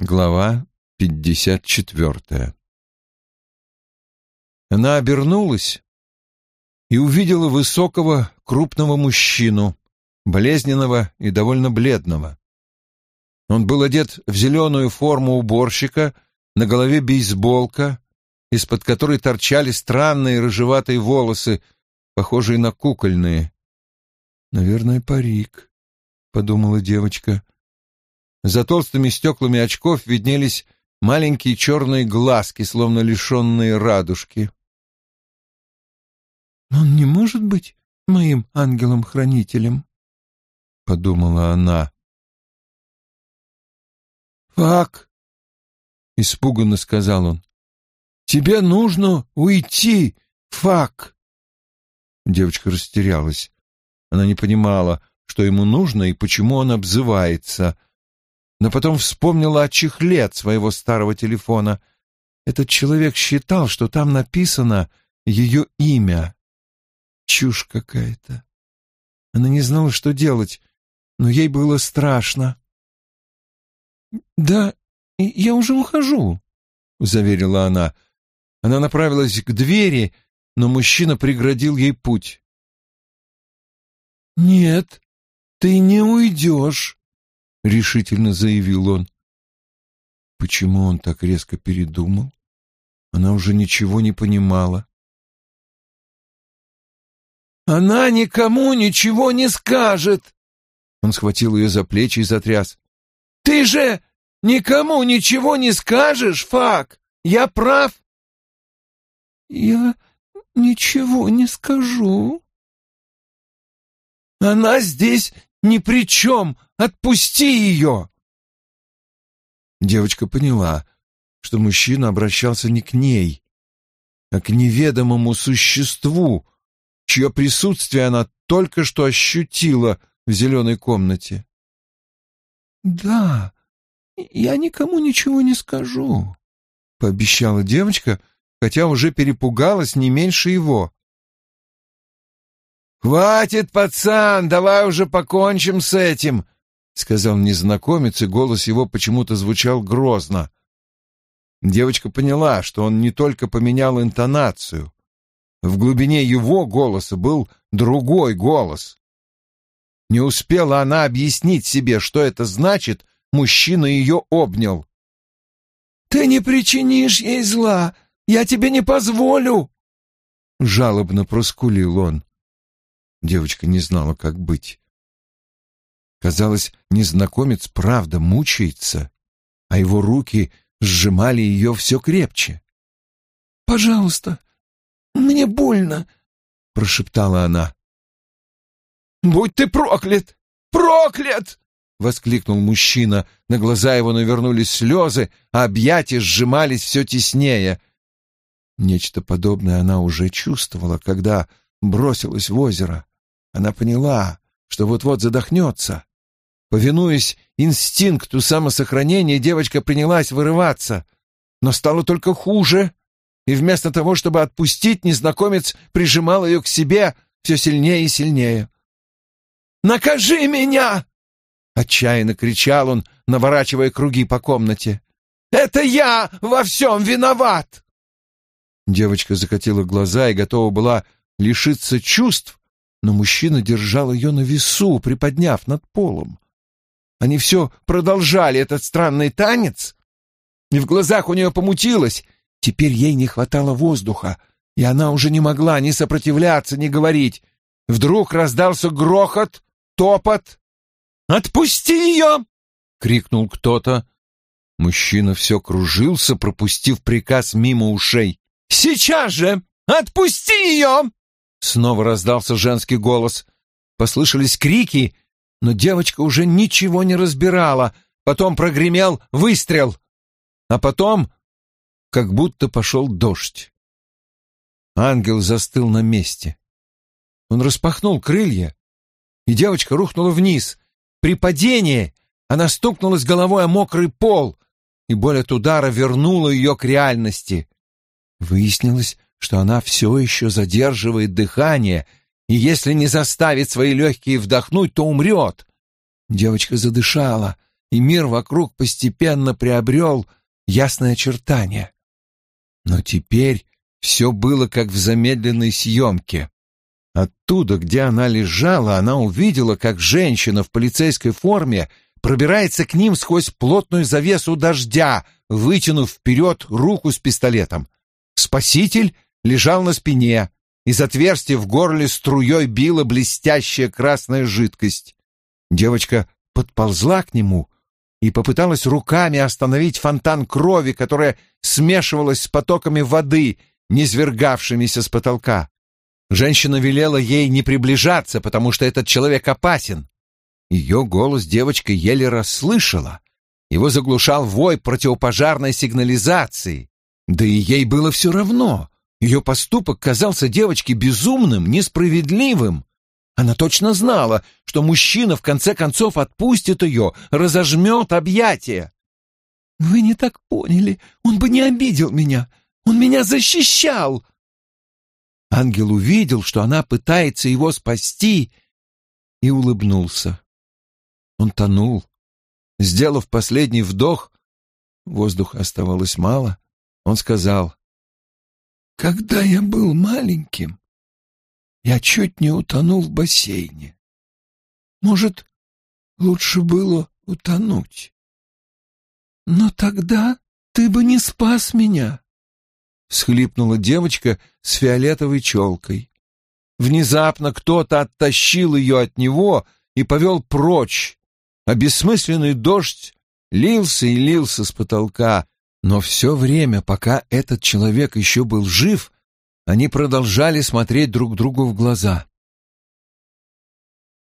Глава пятьдесят четвертая Она обернулась и увидела высокого, крупного мужчину, болезненного и довольно бледного. Он был одет в зеленую форму уборщика, на голове бейсболка, из-под которой торчали странные рыжеватые волосы, похожие на кукольные. «Наверное, парик», — подумала девочка, — за толстыми стеклами очков виднелись маленькие черные глазки, словно лишенные радужки. «Он не может быть моим ангелом-хранителем», — подумала она. «Фак!» — испуганно сказал он. «Тебе нужно уйти, Фак!» Девочка растерялась. Она не понимала, что ему нужно и почему он обзывается но потом вспомнила о чехле от своего старого телефона. Этот человек считал, что там написано ее имя. Чушь какая-то. Она не знала, что делать, но ей было страшно. «Да, я уже ухожу», — заверила она. Она направилась к двери, но мужчина преградил ей путь. «Нет, ты не уйдешь», — решительно заявил он. Почему он так резко передумал? Она уже ничего не понимала. «Она никому ничего не скажет!» Он схватил ее за плечи и затряс. «Ты же никому ничего не скажешь, Фак! Я прав?» «Я ничего не скажу». «Она здесь ни при чем! Отпусти ее!» Девочка поняла, что мужчина обращался не к ней, а к неведомому существу, чье присутствие она только что ощутила в зеленой комнате. «Да, я никому ничего не скажу», — пообещала девочка, хотя уже перепугалась не меньше его. «Хватит, пацан, давай уже покончим с этим», — сказал незнакомец, и голос его почему-то звучал грозно. Девочка поняла, что он не только поменял интонацию. В глубине его голоса был другой голос. Не успела она объяснить себе, что это значит, мужчина ее обнял. «Ты не причинишь ей зла! Я тебе не позволю!» Жалобно проскулил он. Девочка не знала, как быть. Казалось, незнакомец правда мучается, а его руки сжимали ее все крепче. «Пожалуйста, мне больно», — прошептала она. «Будь ты проклят! Проклят!» — воскликнул мужчина. На глаза его навернулись слезы, а объятия сжимались все теснее. Нечто подобное она уже чувствовала, когда бросилась в озеро. Она поняла, что вот-вот задохнется. Повинуясь инстинкту самосохранения, девочка принялась вырываться, но стало только хуже, и вместо того, чтобы отпустить, незнакомец прижимал ее к себе все сильнее и сильнее. «Накажи меня!» — отчаянно кричал он, наворачивая круги по комнате. «Это я во всем виноват!» Девочка закатила глаза и готова была лишиться чувств, но мужчина держал ее на весу, приподняв над полом. Они все продолжали этот странный танец, и в глазах у нее помутилось. Теперь ей не хватало воздуха, и она уже не могла ни сопротивляться, ни говорить. Вдруг раздался грохот, топот. «Отпусти ее!» — крикнул кто-то. Мужчина все кружился, пропустив приказ мимо ушей. «Сейчас же! Отпусти ее!» Снова раздался женский голос. Послышались крики, но девочка уже ничего не разбирала. Потом прогремел выстрел. А потом как будто пошел дождь. Ангел застыл на месте. Он распахнул крылья, и девочка рухнула вниз. При падении она стукнулась головой о мокрый пол, и боль от удара вернула ее к реальности. Выяснилось, что она все еще задерживает дыхание, и если не заставит свои легкие вдохнуть, то умрет. Девочка задышала, и мир вокруг постепенно приобрел ясное очертание. Но теперь все было как в замедленной съемке. Оттуда, где она лежала, она увидела, как женщина в полицейской форме пробирается к ним сквозь плотную завесу дождя, вытянув вперед руку с пистолетом. Спаситель лежал на спине, из отверстия в горле струей била блестящая красная жидкость. Девочка подползла к нему и попыталась руками остановить фонтан крови, которая смешивалась с потоками воды, низвергавшимися с потолка. Женщина велела ей не приближаться, потому что этот человек опасен. Ее голос девочка еле расслышала. Его заглушал вой противопожарной сигнализации. Да и ей было все равно. Ее поступок казался девочке безумным, несправедливым. Она точно знала, что мужчина в конце концов отпустит ее, разожмет объятия. «Вы не так поняли. Он бы не обидел меня. Он меня защищал!» Ангел увидел, что она пытается его спасти, и улыбнулся. Он тонул. Сделав последний вдох, воздуха оставалось мало, он сказал, «Когда я был маленьким, я чуть не утонул в бассейне. Может, лучше было утонуть. Но тогда ты бы не спас меня», — всхлипнула девочка с фиолетовой челкой. Внезапно кто-то оттащил ее от него и повел прочь, а бессмысленный дождь лился и лился с потолка, но все время, пока этот человек еще был жив, они продолжали смотреть друг другу в глаза.